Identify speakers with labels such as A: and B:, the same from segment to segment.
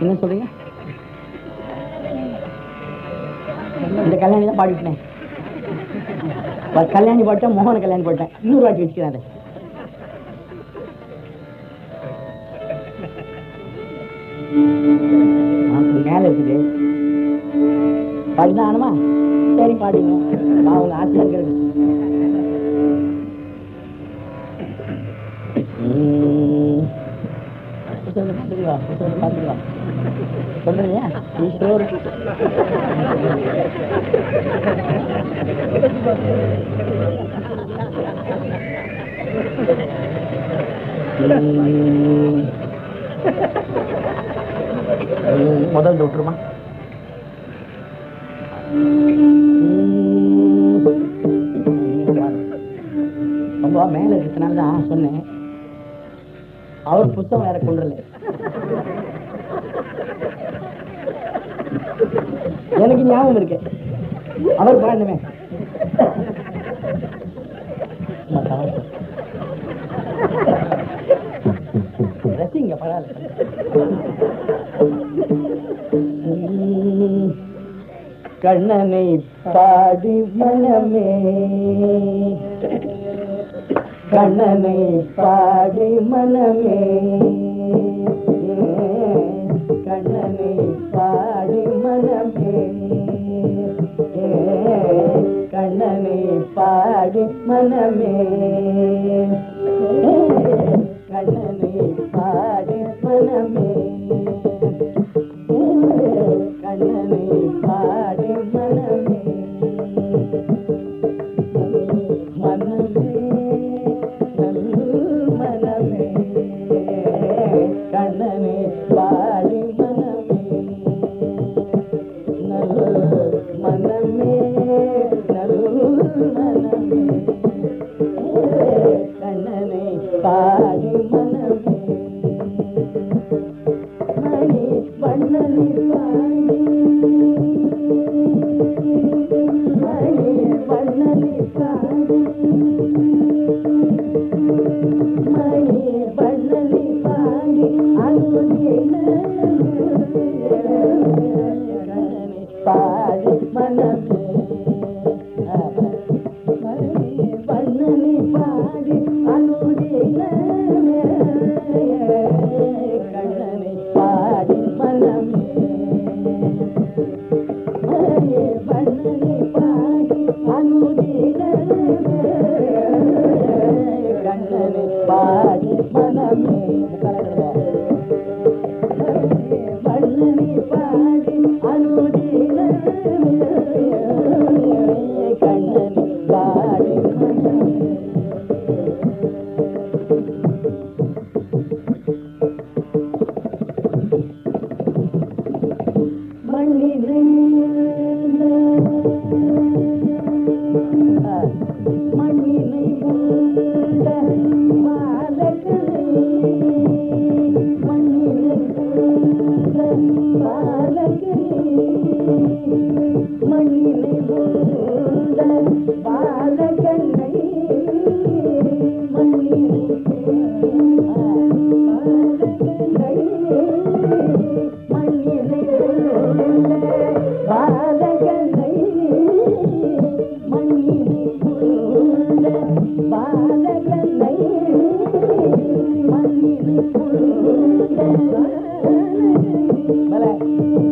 A: என்ன சொல்றீங்க? இந்த கல்யாணி தான் பாடிட்டேன் கல்யாணி பாட்டேன் மோகன கல்யாணி பாட்டேன். இன்னொரு வாட்டி வச்சுக்கிறேன் மேல இருக்குது. பாடிதான் சரி பாடிங்க நான் உங்க ஆசிரியர் பார்த்துக்கலாம் பார்த்துக்கலாம் சொல்றீங்க ஈஸ்வர் உம். உம், விட்டுருமா? ரொம்ப மேல இருக்கிறதுனால தான் சொன்னேன். அவர் புத்தகம் வேற கொண்டு எனக்கு ஞாபகம் இருக்கு. அவர் பாடணுமே ரசிங்க பரவாயில்ல. கண்ணனை பாடி மனமே. கண்ணனை பாடி மனமே. கண்ணனை பாடி மனமே கண்ணனை பாடி மனமே கண்ணனை பாடி மனமே கண்ணனே பாடி மனமே மனமே நல் மனமே கண்ணனே பாடி पाज मन में me. Bye-bye.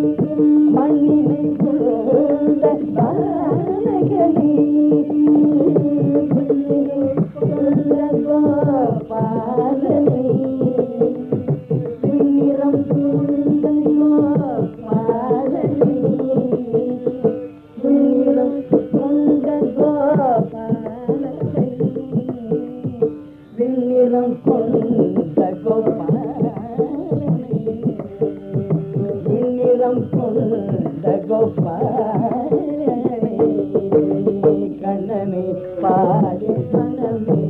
A: గొప్ప కణమే పాడి కణమే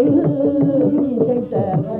A: 孩子你在这儿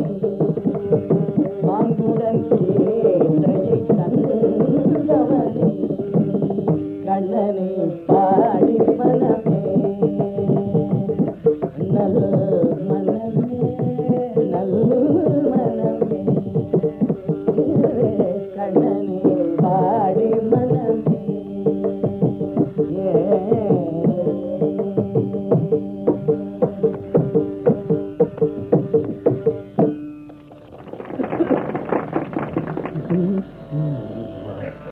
A: கண்ணனை